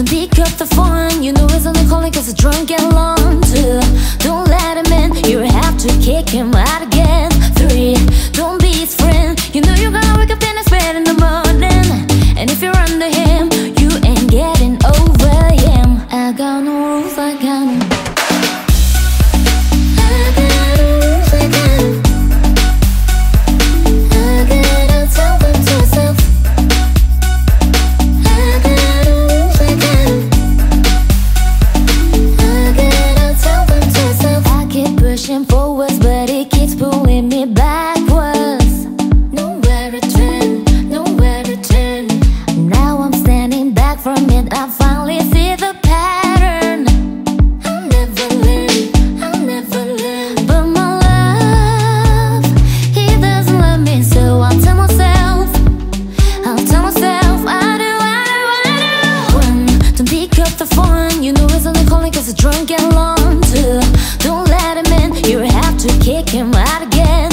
Don't pick up the phone, you know he's only calling cause he's drunk and alone. Two, don't let him in, you have to kick him out but it keeps pulling me backwards. Nowhere to turn, to turn. Now I'm standing back from it. I finally see the pattern. I'll never learn, I'll never learn. But my love, he doesn't love me, so I'll tell myself, I'll tell myself, I do, I do, I don't pick up the phone, you know only calling cause he's drunk and. Two, don't to kick him out again.